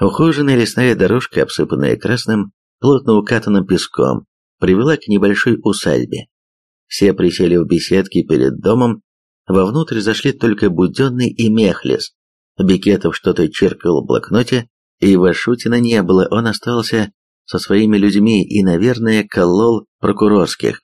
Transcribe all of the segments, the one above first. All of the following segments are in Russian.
Ухоженная лесная дорожка, обсыпанная красным, плотно укатанным песком, привела к небольшой усадьбе. Все присели в беседке перед домом, вовнутрь зашли только Буденный и Мехлес. Бекетов что-то черкал в блокноте, и Вашутина не было, он остался со своими людьми и, наверное, колол прокурорских.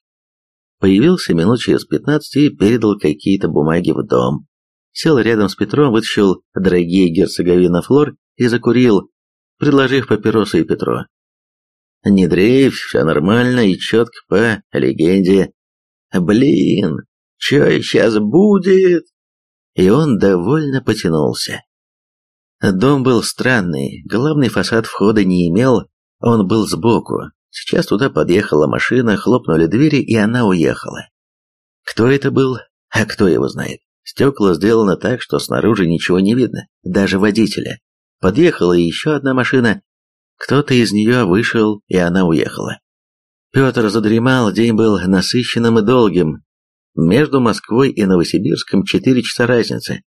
Появился минут через пятнадцать и передал какие-то бумаги в дом. Сел рядом с Петром, вытащил дорогие герцоговина флор и закурил, предложив папиросы и Петру. Не дрейфь, все нормально и четко по легенде. Блин, что сейчас будет? И он довольно потянулся. Дом был странный, главный фасад входа не имел, он был сбоку. Сейчас туда подъехала машина, хлопнули двери, и она уехала. Кто это был, а кто его знает? Стекла сделаны так, что снаружи ничего не видно, даже водителя. Подъехала еще одна машина, кто-то из нее вышел, и она уехала. Петр задремал, день был насыщенным и долгим. Между Москвой и Новосибирском четыре часа разницы.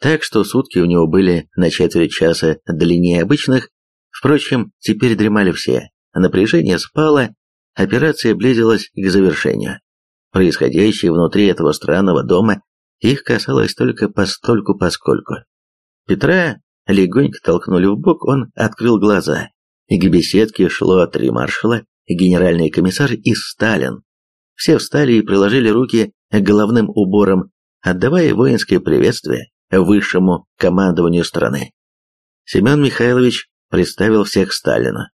Так что сутки у него были на четверть часа длиннее обычных. Впрочем, теперь дремали все. Напряжение спало, операция близилась к завершению. Происходящее внутри этого странного дома их касалось только постольку-поскольку. Петра легонько толкнули в бок, он открыл глаза. К беседке шло три маршала, генеральный комиссар и Сталин. Все встали и приложили руки к головным уборам, отдавая воинское приветствие высшему командованию страны. Семен Михайлович представил всех Сталину.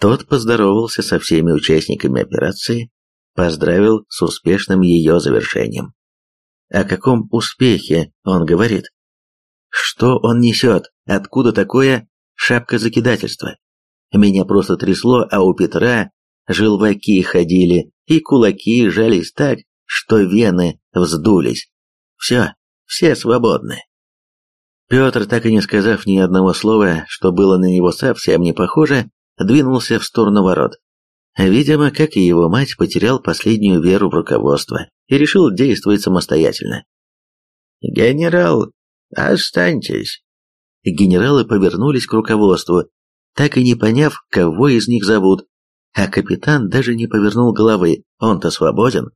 Тот поздоровался со всеми участниками операции, поздравил с успешным ее завершением. О каком успехе он говорит? Что он несет? Откуда такое шапка закидательства? Меня просто трясло, а у Петра желваки ходили, и кулаки жались так, что вены вздулись. Все, все свободны. Петр, так и не сказав ни одного слова, что было на него совсем не похоже, двинулся в сторону ворот. Видимо, как и его мать, потерял последнюю веру в руководство и решил действовать самостоятельно. «Генерал, останьтесь!» Генералы повернулись к руководству, так и не поняв, кого из них зовут, а капитан даже не повернул головы, он-то свободен.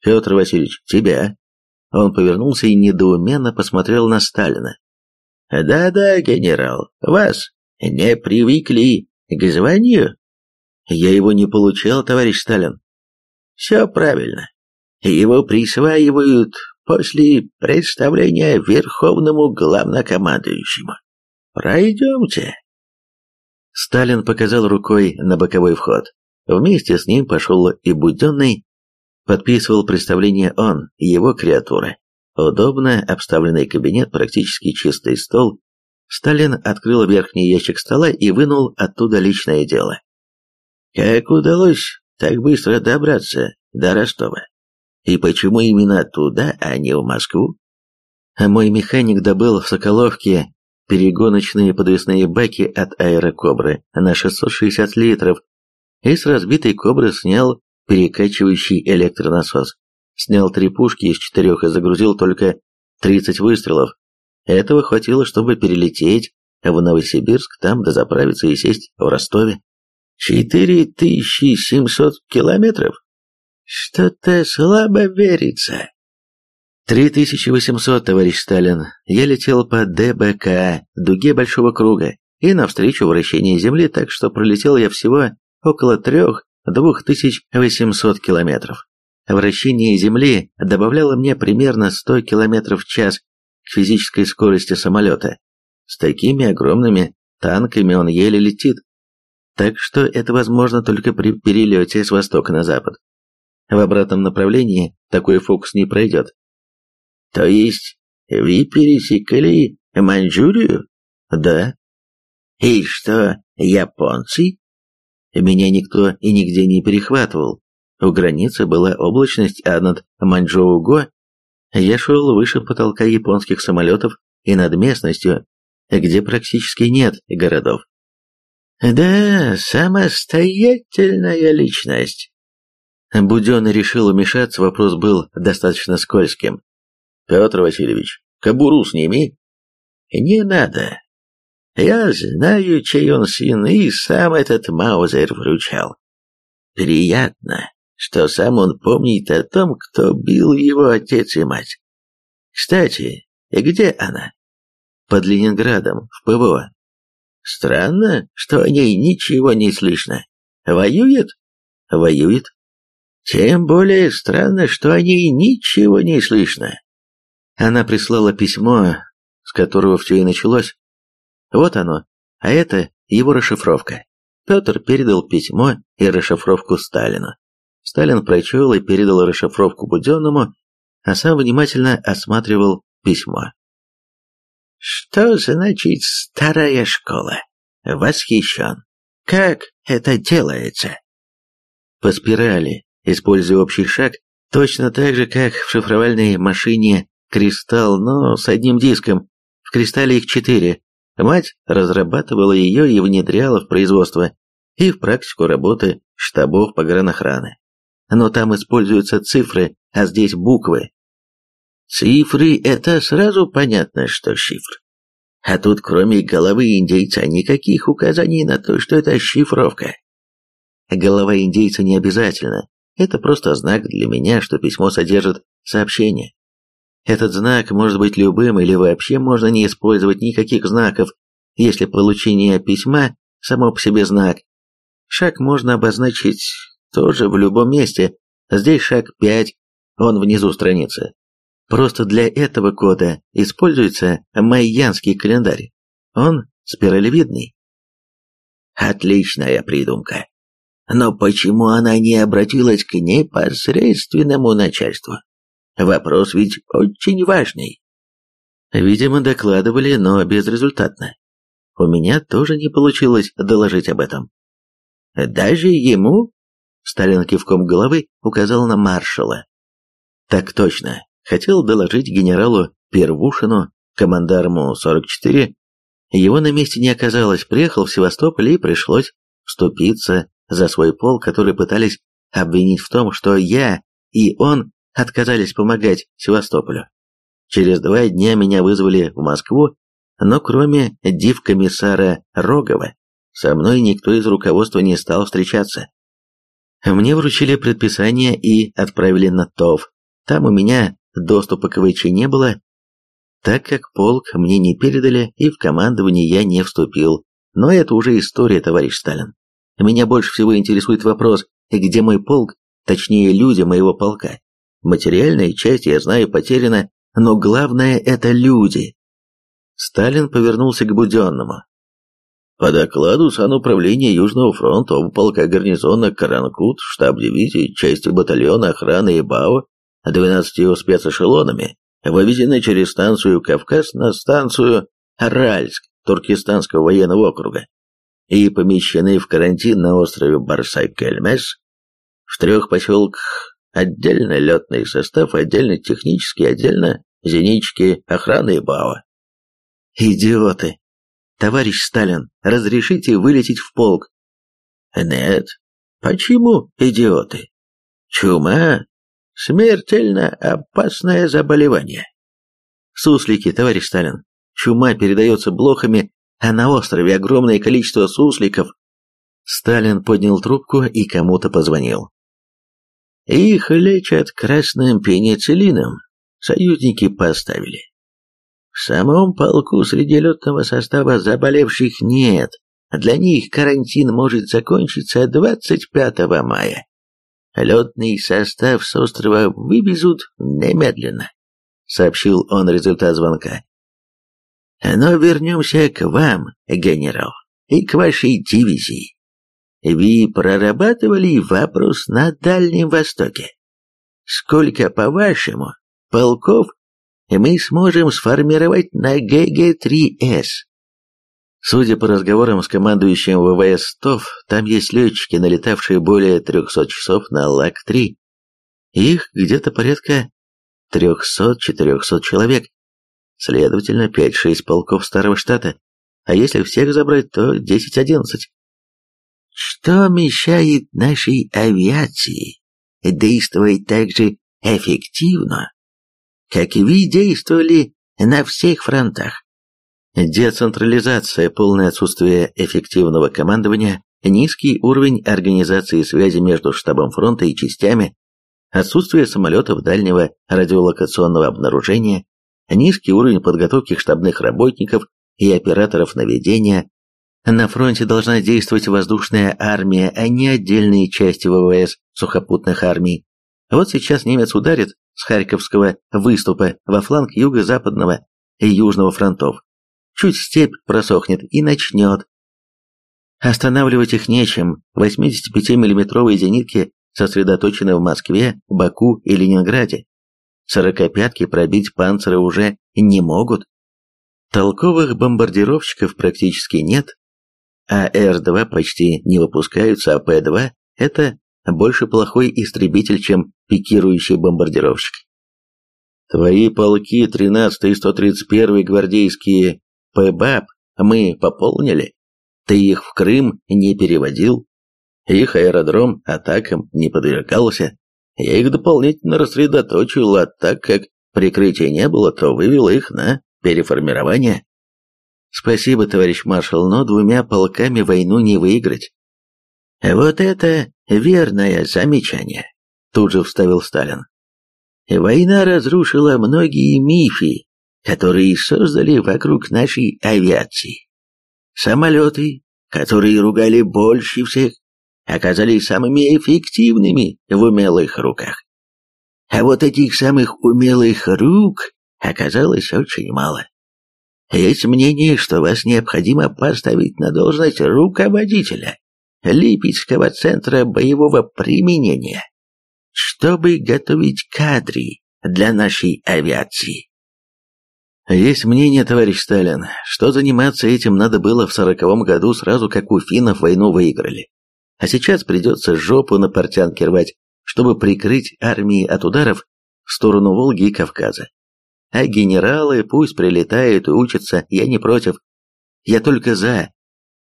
«Петр Васильевич, тебя!» Он повернулся и недоуменно посмотрел на Сталина. «Да-да, генерал, вас не привыкли к званию?» «Я его не получал, товарищ Сталин». «Все правильно. Его присваивают после представления Верховному Главнокомандующему. Пройдемте». Сталин показал рукой на боковой вход. Вместе с ним пошел и Буденный, подписывал представление он, его креатура. Удобно обставленный кабинет, практически чистый стол. Сталин открыл верхний ящик стола и вынул оттуда личное дело. Как удалось так быстро добраться до Ростова? И почему именно туда, а не в Москву? Мой механик добыл в Соколовке перегоночные подвесные баки от аэрокобры на 660 литров и с разбитой кобры снял перекачивающий электронасос. Снял три пушки из четырех и загрузил только 30 выстрелов. Этого хватило, чтобы перелететь в Новосибирск, там дозаправиться и сесть в Ростове. 4700 километров? Что-то слабо верится. 3800, товарищ Сталин. Я летел по ДБК, дуге Большого Круга, и навстречу вращению Земли, так что пролетел я всего около тысяч восемьсот километров. Вращение Земли добавляло мне примерно 100 километров в час к физической скорости самолета. С такими огромными танками он еле летит. Так что это возможно только при перелете с востока на запад. В обратном направлении такой фокус не пройдет. То есть вы пересекли Маньчжурию? Да. И что, японцы? Меня никто и нигде не перехватывал. У границы была облачность, а над Маньчжоу-Го я шел выше потолка японских самолетов и над местностью, где практически нет городов. Да, самостоятельная личность. Буденный решил вмешаться, вопрос был достаточно скользким. Петр Васильевич, кобуру сними. Не надо. Я знаю, чей он сын, и сам этот Маузер вручал. Приятно, что сам он помнит о том, кто бил его отец и мать. Кстати, где она? Под Ленинградом, в ПВО. Странно, что о ней ничего не слышно. Воюет? Воюет. Тем более странно, что о ней ничего не слышно. Она прислала письмо, с которого все и началось. Вот оно, а это его расшифровка. Петр передал письмо и расшифровку Сталину. Сталин прочел и передал расшифровку Буденному, а сам внимательно осматривал письмо. «Что значит старая школа?» «Восхищен. Как это делается?» По спирали, используя общий шаг, точно так же, как в шифровальной машине «Кристалл», но с одним диском. В «Кристалле» их четыре, Мать разрабатывала ее и внедряла в производство и в практику работы штабов погранохраны. Но там используются цифры, а здесь буквы. Цифры – это сразу понятно, что шифр. А тут кроме головы индейца никаких указаний на то, что это шифровка. Голова индейца не обязательно. Это просто знак для меня, что письмо содержит сообщение. Этот знак может быть любым или вообще можно не использовать никаких знаков, если получение письма само по себе знак. Шаг можно обозначить тоже в любом месте. Здесь шаг 5, он внизу страницы. Просто для этого кода используется майянский календарь. Он спиралевидный. Отличная придумка. Но почему она не обратилась к непосредственному начальству? Вопрос ведь очень важный. Видимо, докладывали, но безрезультатно. У меня тоже не получилось доложить об этом. Даже ему? Сталин кивком головы указал на маршала. Так точно. Хотел доложить генералу Первушину, командарму 44. Его на месте не оказалось, приехал в Севастополь и пришлось вступиться за свой пол, который пытались обвинить в том, что я и он отказались помогать Севастополю. Через два дня меня вызвали в Москву, но кроме див-комиссара Рогова, со мной никто из руководства не стал встречаться. Мне вручили предписание и отправили на ТОВ. Там у меня доступа к ВЧ не было, так как полк мне не передали и в командование я не вступил. Но это уже история, товарищ Сталин. Меня больше всего интересует вопрос, где мой полк, точнее люди моего полка. Материальная часть, я знаю, потеряна, но главное – это люди. Сталин повернулся к Буденному. По докладу Сануправления Южного фронта полка гарнизона Каранкут, штаб дивизии, части батальона охраны ИБАО, 12 спецэшелонами, вывезены через станцию Кавказ на станцию Аральск Туркестанского военного округа и помещены в карантин на острове Барсай-Кельмес в трех поселках Отдельно летный состав, отдельно технический, отдельно зенитчики, охраны и БАО. Идиоты! Товарищ Сталин, разрешите вылететь в полк? Нет. Почему идиоты? Чума – смертельно опасное заболевание. Суслики, товарищ Сталин. Чума передается блохами, а на острове огромное количество сусликов. Сталин поднял трубку и кому-то позвонил. Их лечат красным пенициллином. Союзники поставили. В самом полку среди летного состава заболевших нет. Для них карантин может закончиться 25 мая. Летный состав с острова вывезут немедленно, сообщил он результат звонка. Но вернемся к вам, генерал, и к вашей дивизии. Вы прорабатывали вопрос на Дальнем Востоке? Сколько, по-вашему, полков мы сможем сформировать на ГГ-3С? Судя по разговорам с командующим ВВС ТОВ, там есть летчики, налетавшие более 300 часов на ЛАК-3. Их где-то порядка 300-400 человек. Следовательно, 5-6 полков старого штата. А если всех забрать, то 10-11. Что мешает нашей авиации действовать так же эффективно, как вы действовали на всех фронтах? Децентрализация, полное отсутствие эффективного командования, низкий уровень организации связи между штабом фронта и частями, отсутствие самолетов дальнего радиолокационного обнаружения, низкий уровень подготовки штабных работников и операторов наведения. На фронте должна действовать воздушная армия, а не отдельные части ВВС сухопутных армий. Вот сейчас немец ударит с Харьковского выступа во фланг юго-западного и южного фронтов. Чуть степь просохнет и начнет. Останавливать их нечем. 85 миллиметровые зенитки сосредоточены в Москве, Баку и Ленинграде. Сорокопятки пробить панциры уже не могут. Толковых бомбардировщиков практически нет, а Р-2 почти не выпускаются, а П-2 – это больше плохой истребитель, чем пикирующий бомбардировщик. Твои полки 13 и 131 гвардейские ПБАП мы пополнили. Ты их в Крым не переводил. Их аэродром атакам не подвергался. Я их дополнительно рассредоточил, а так как прикрытия не было, то вывел их на переформирование. Спасибо, товарищ маршал, но двумя полками войну не выиграть. Вот это верное замечание, тут же вставил Сталин. Война разрушила многие мифы, которые создали вокруг нашей авиации. Самолеты, которые ругали больше всех, оказались самыми эффективными в умелых руках. А вот этих самых умелых рук оказалось очень мало. Есть мнение, что вас необходимо поставить на должность руководителя Липецкого центра боевого применения, чтобы готовить кадры для нашей авиации. Есть мнение, товарищ Сталин, что заниматься этим надо было в сороковом году, сразу как у финнов войну выиграли. А сейчас придется жопу на портянке рвать, чтобы прикрыть армии от ударов в сторону Волги и Кавказа. А генералы пусть прилетают и учатся, я не против. Я только за.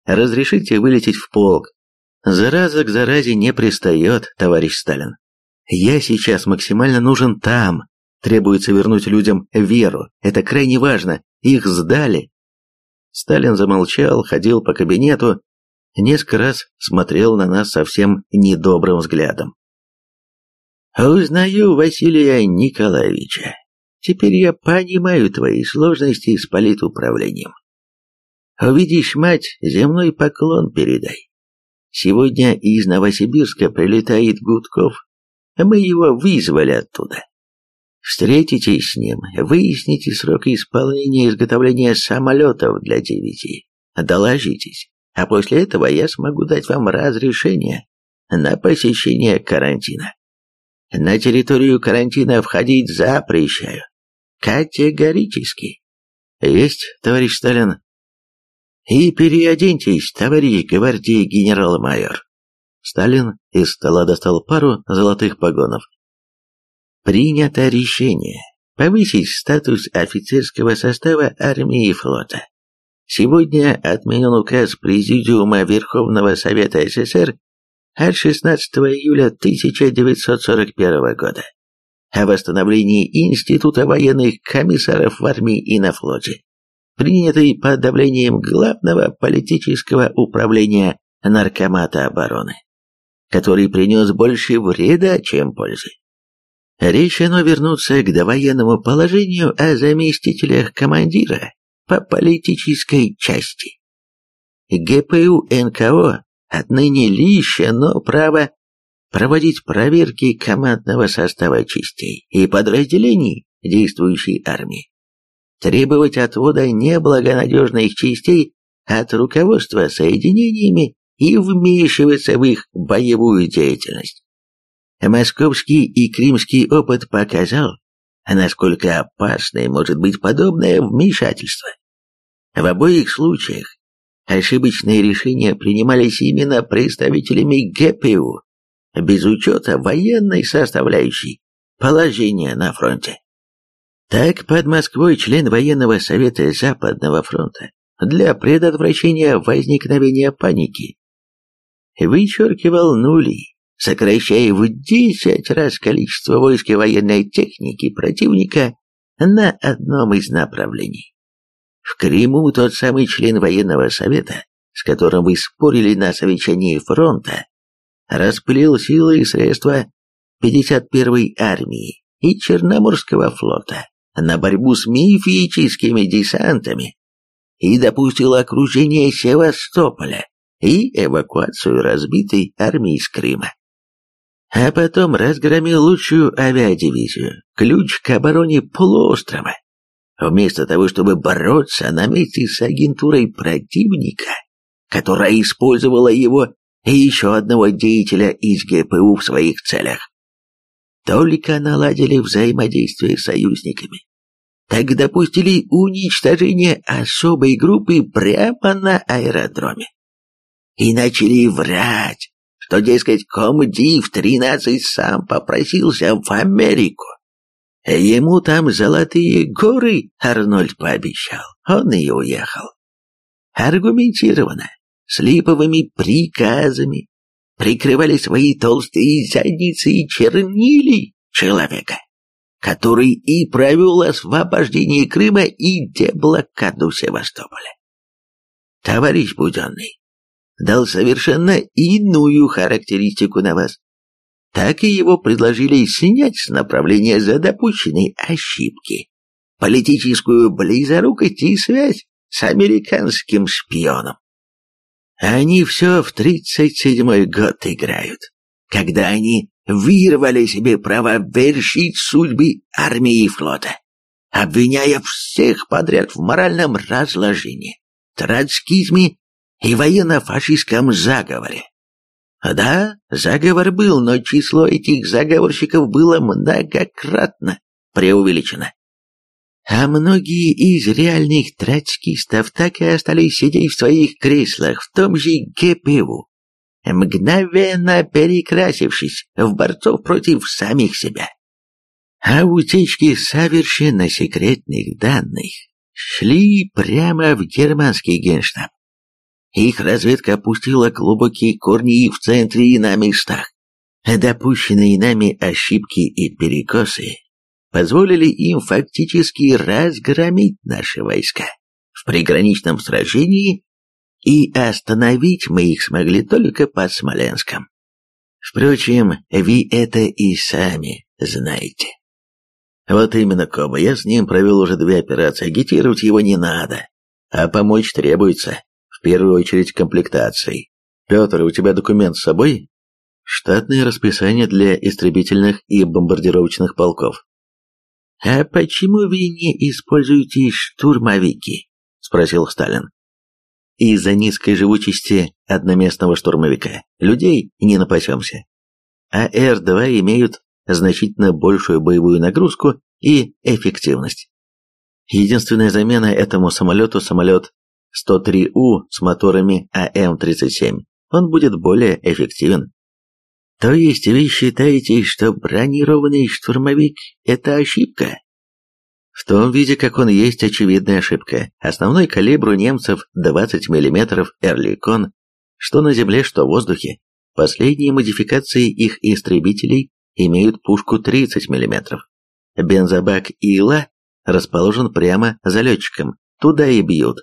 Разрешите вылететь в полк. Зараза к заразе не пристает, товарищ Сталин. Я сейчас максимально нужен там, Требуется вернуть людям веру. Это крайне важно. Их сдали. Сталин замолчал, ходил по кабинету, несколько раз смотрел на нас совсем недобрым взглядом. «Узнаю Василия Николаевича. Теперь я понимаю твои сложности с политуправлением. Увидишь мать, земной поклон передай. Сегодня из Новосибирска прилетает Гудков. Мы его вызвали оттуда. Встретитесь с ним, выясните срок исполнения изготовления самолетов для дивизии, доложитесь, а после этого я смогу дать вам разрешение на посещение карантина. На территорию карантина входить запрещаю. Категорически. Есть, товарищ Сталин. И переоденьтесь, товарищ гвардии генерал-майор. Сталин из стола достал пару золотых погонов принято решение повысить статус офицерского состава армии и флота. Сегодня отменен указ Президиума Верховного Совета СССр от 16 июля 1941 года о восстановлении Института военных комиссаров в армии и на флоте, принятый под давлением главного политического управления Наркомата обороны, который принес больше вреда, чем пользы. Решено вернуться к довоенному положению о заместителях командира по политической части. ГПУ НКО отныне лишено права проводить проверки командного состава частей и подразделений действующей армии, требовать отвода неблагонадежных частей от руководства соединениями и вмешиваться в их боевую деятельность. Московский и Кримский опыт показал, насколько опасной может быть подобное вмешательство. В обоих случаях ошибочные решения принимались именно представителями ГПУ, без учета военной составляющей положения на фронте. Так, под Москвой член военного совета Западного фронта для предотвращения возникновения паники вычеркивал нули сокращая в 10 раз количество войск и военной техники противника на одном из направлений. В Крыму тот самый член военного совета, с которым вы спорили на совещании фронта, расплел силы и средства 51-й армии и Черноморского флота на борьбу с мифическими десантами и допустил окружение Севастополя и эвакуацию разбитой армии из Крыма. А потом разгромил лучшую авиадивизию, ключ к обороне полуострова. Вместо того, чтобы бороться на месте с агентурой противника, которая использовала его и еще одного деятеля из ГПУ в своих целях. Только наладили взаимодействие с союзниками. Так допустили уничтожение особой группы прямо на аэродроме. И начали врать, что, дескать, комдив 13 сам попросился в Америку. Ему там золотые горы Арнольд пообещал, он и уехал. Аргументированно, с липовыми приказами, прикрывали свои толстые задницы и чернили человека, который и провел освобождение Крыма и деблокаду Севастополя. Товарищ Буденный дал совершенно иную характеристику на вас. Так и его предложили снять с направления за допущенные ошибки, политическую близорукость и связь с американским шпионом. Они все в тридцать седьмой год играют, когда они вырвали себе право вершить судьбы армии и флота, обвиняя всех подряд в моральном разложении, троцкизме и военно-фашистском заговоре. Да, заговор был, но число этих заговорщиков было многократно преувеличено а многие из реальных троцкистов так и остались сидеть в своих креслах в том же ГПУ, мгновенно перекрасившись в борцов против самих себя. А утечки совершенно секретных данных шли прямо в германский генштаб. Их разведка опустила глубокие корни и в центре, и на местах. Допущенные нами ошибки и перекосы позволили им фактически разгромить наши войска в приграничном сражении, и остановить мы их смогли только под Смоленском. Впрочем, вы это и сами знаете. Вот именно, Коба, я с ним провел уже две операции, агитировать его не надо, а помочь требуется, первую очередь комплектацией. Петр, у тебя документ с собой? Штатное расписание для истребительных и бомбардировочных полков. «А почему вы не используете штурмовики?» – спросил Сталин. «Из-за низкой живучести одноместного штурмовика людей не напасемся. А Р-2 имеют значительно большую боевую нагрузку и эффективность. Единственная замена этому самолету – самолет 103У с моторами АМ-37. Он будет более эффективен. То есть вы считаете, что бронированный штурмовик – это ошибка? В том виде, как он есть, очевидная ошибка. Основной калибр у немцев 20 мм «Эрликон», что на земле, что в воздухе. Последние модификации их истребителей имеют пушку 30 мм. Бензобак Ила расположен прямо за летчиком, туда и бьют.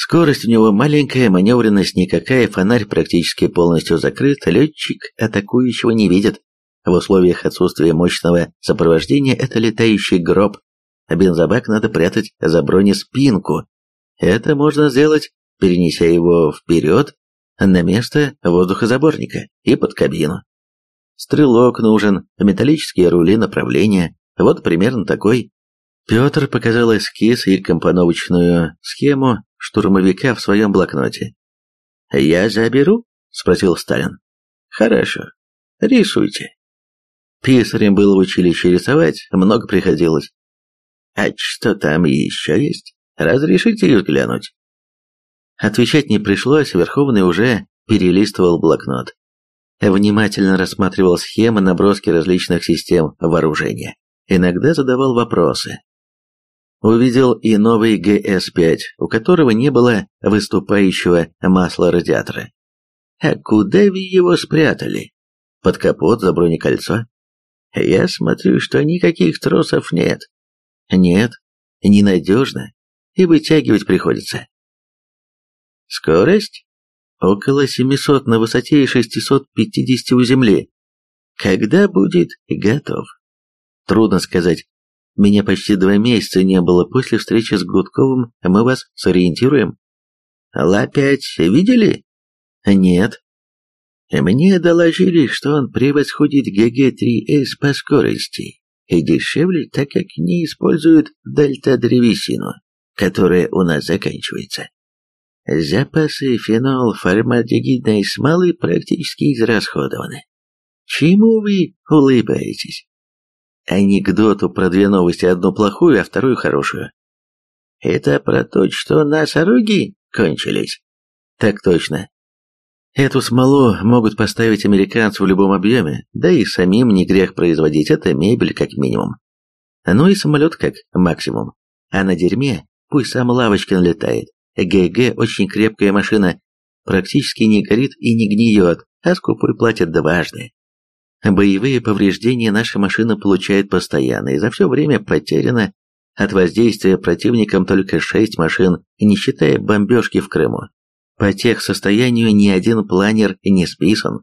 Скорость у него маленькая, маневренность никакая, фонарь практически полностью закрыт, летчик атакующего не видит. В условиях отсутствия мощного сопровождения это летающий гроб, а бензобак надо прятать за бронеспинку. Это можно сделать, перенеся его вперед на место воздухозаборника и под кабину. Стрелок нужен, металлические рули направления, вот примерно такой. Петр показал эскиз и компоновочную схему штурмовика в своем блокноте. «Я заберу?» – спросил Сталин. «Хорошо. Рисуйте». Писарем было в училище рисовать, много приходилось. «А что там еще есть? Разрешите взглянуть?» Отвечать не пришлось, Верховный уже перелистывал блокнот. Внимательно рассматривал схемы, наброски различных систем вооружения. Иногда задавал вопросы увидел и новый ГС-5, у которого не было выступающего масла радиатора. А куда вы его спрятали? Под капот за бронекольцо? Я смотрю, что никаких тросов нет. Нет, ненадежно. и вытягивать приходится. Скорость? Около 700 на высоте и 650 у земли. Когда будет готов? Трудно сказать. Меня почти два месяца не было после встречи с Гудковым, мы вас сориентируем. Ла-5 видели? Нет. Мне доложили, что он превосходит ГГ-3С по скорости и дешевле, так как не используют дельта-древесину, которая у нас заканчивается. Запасы фенол-формальдегидной смолы практически израсходованы. Чему вы улыбаетесь? Анекдоту про две новости, одну плохую, а вторую хорошую. Это про то, что носороги кончились? Так точно. Эту смолу могут поставить американцы в любом объеме, да и самим не грех производить, это мебель как минимум. Ну и самолет как максимум. А на дерьме пусть сам Лавочкин летает. ГГ очень крепкая машина, практически не горит и не гниет, а скупой платит дважды. Боевые повреждения наша машина получает постоянно, и за все время потеряно от воздействия противником только шесть машин, не считая бомбежки в Крыму. По тех состоянию ни один планер не списан,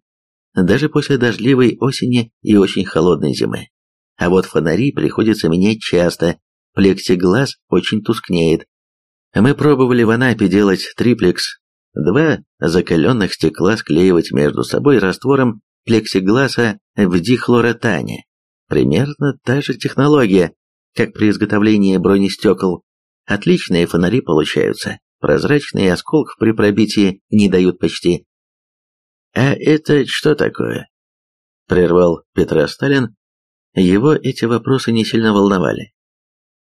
даже после дождливой осени и очень холодной зимы. А вот фонари приходится менять часто, плексиглаз очень тускнеет. Мы пробовали в Анапе делать триплекс, два закаленных стекла склеивать между собой раствором плексигласа в дихлоротане. Примерно та же технология, как при изготовлении бронестекол. Отличные фонари получаются, прозрачные осколков при пробитии не дают почти. «А это что такое?» – прервал Петра Сталин. Его эти вопросы не сильно волновали.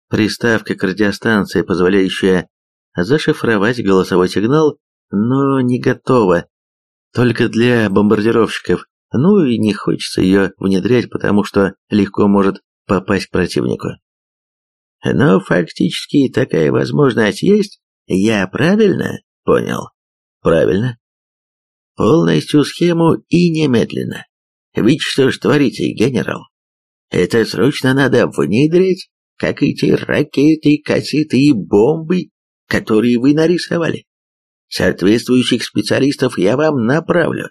Приставка к радиостанции, позволяющая зашифровать голосовой сигнал, но не готова. Только для бомбардировщиков. Ну и не хочется ее внедрять, потому что легко может попасть к противнику. Но фактически такая возможность есть, я правильно понял? Правильно. Полностью схему и немедленно. Ведь что ж творите, генерал? Это срочно надо внедрить, как эти ракеты, кассеты и бомбы, которые вы нарисовали. Соответствующих специалистов я вам направлю.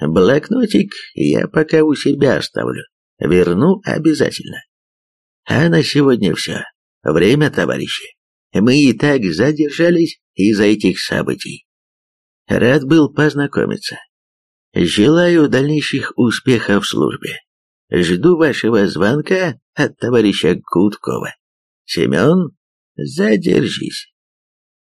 Блокнотик я пока у себя оставлю. Верну обязательно. А на сегодня все. Время, товарищи. Мы и так задержались из-за этих событий. Рад был познакомиться. Желаю дальнейших успехов в службе. Жду вашего звонка от товарища Гудкова. Семен, задержись.